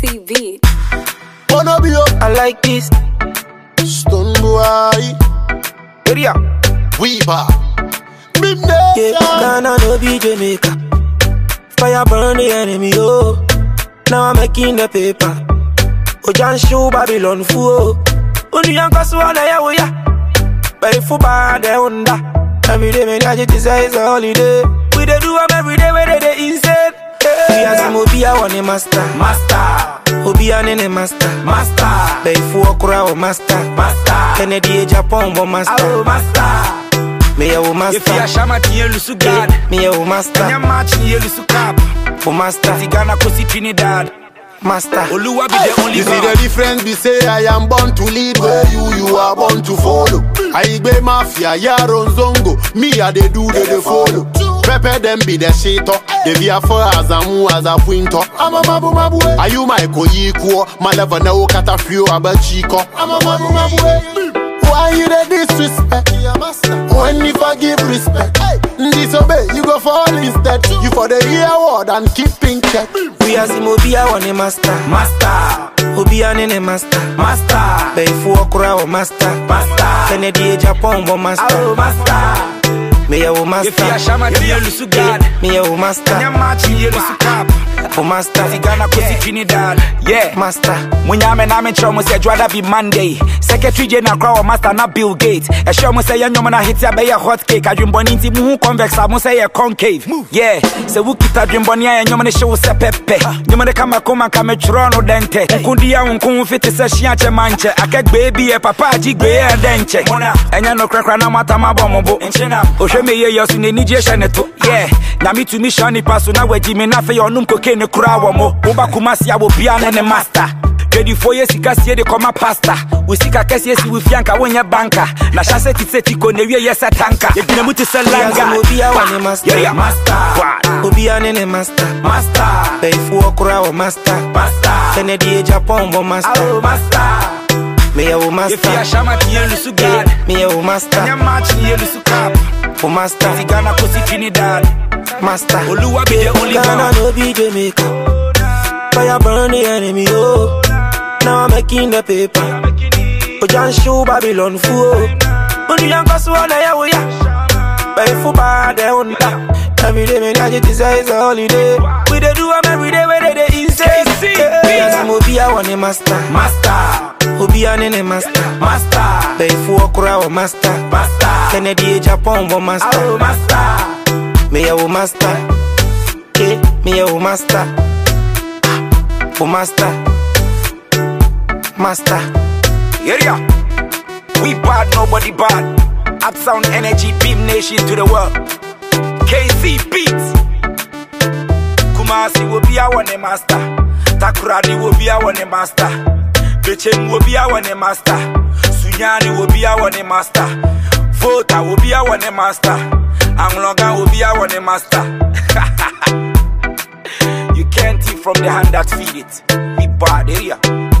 KC beat. Wanna be up, I like this. stun boy, Area. weaver. Yeah, Midnight, Ghana no be Jamaica. Fire burn the enemy, oh. Now I'm making the paper. Ojan show Babylon fool. Only young Kasuana ya wo ya. Very full bad they under. Every day me gadget is a holiday. We dey do 'em every day where they dey insane. We as him obi a one master. Master, Obi a nene master. master, Very full okra o master. master, Kennedy Japan bo master. oh master. Me a wo If you master. are shama tiye lusu God, Me a wo master. Kenya match niye lusu cap. Wo master. Tigana kosi Trinidad. Master. Oluwa be the only You see the God. difference be say I am born to lead where you you are born to follow. I be mafia, yaron zongo, me I they do they they follow. Pepe them be the shit up, they be a for as a mu as a winter. Oh. I'm a mabu mabu. Eh. Are you my koyiko? My level no kata few about chico. Oh. I'm a mabu mabu. Eh. Why you the disrespect? When you forgive respect, disobey you go fall instead. You for the hear word and keep in check. We as him obi a one master. Master, Obi a nene master. master, Very full okra o master. master, Kennedy Japan bo master. oh master. Me a wo If you are master. shama tiye lusu God, Me a wo Kenya master. match niye lusu cap. Wo master. zigana kosi dal Yeah. Master. munyame na menkyerɛ mo sɛ adwoada bi monday secretary general kwa wa master na bill gate ɛhyɛ mo sɛ yɛnnwom no ahete bɛyɛ hot cake. Adwembɔne nti muhu convex a mo sɛ yɛ concave yeah. Sɛ wokita adwembɔne a ɛnwom no hye wo sɛ pɛpɛ nwom no kamakoma nka metwerɛ no dɛntɛ nkodi a wo nko ho fite sɛ hyia kyɛ mankyɛ akɛgbee bi yɛ papa agye gbee ɛ dɛ nkyɛ ɛnyɛ no korakora na moatam abɔ mo bo ɔhwɛ meyɛ yɛ so n'anigye hyɛ ne to yeah nyame tumi hyɛ nipa so na wagyi me na afei ɔnom koke ne koraa wɔ mo wobakoma se a wɔbia ne ne master. Dwadifoɔ yɛ sika sie de kɔma pasta wo sika kɛseɛ si wo fia nka wonyɛ banka na hyɛ sɛ te sɛ tiko na wie yɛ sɛ tanka yɛgyina mu te sɛ We as him obi a one langa master. Yeah, yeah, master, Obi a nene master. master, Kennedy Japan bo master. Master. Me a wo If you master. shama tiye lusu God, Me a wo master. Kenya match niye lusu cap. Wo master. Tigana kosi Trinidad. Master. Oluwa be the only Ghana no be Jamaica. Fire burn the enemy, oh. Now I'm making the paper. Ojan show Babylon fool. Only young Kasuana ya wo ya. Very full bad they under. Every day me gadget is a is a holiday. We dey do 'em every day where they dey insane. Yeah, some obi a one master. Master, Obi a nene master. master, full okra o master. master, Kennedy Japan bo master. oh master. Me a wo master. Yeah, me a wo master. Wo master. Master. Area. We bad, nobody bad. Upsound energy, beam nation to the world. KC beats. Kumasi will be our name master. Takoradi will be our name master. Bechem will be our master. Sunyani will be our master. Volta will be our master. Anglonga will be our master. you can't eat from the hand that feed it. We bad eh, area.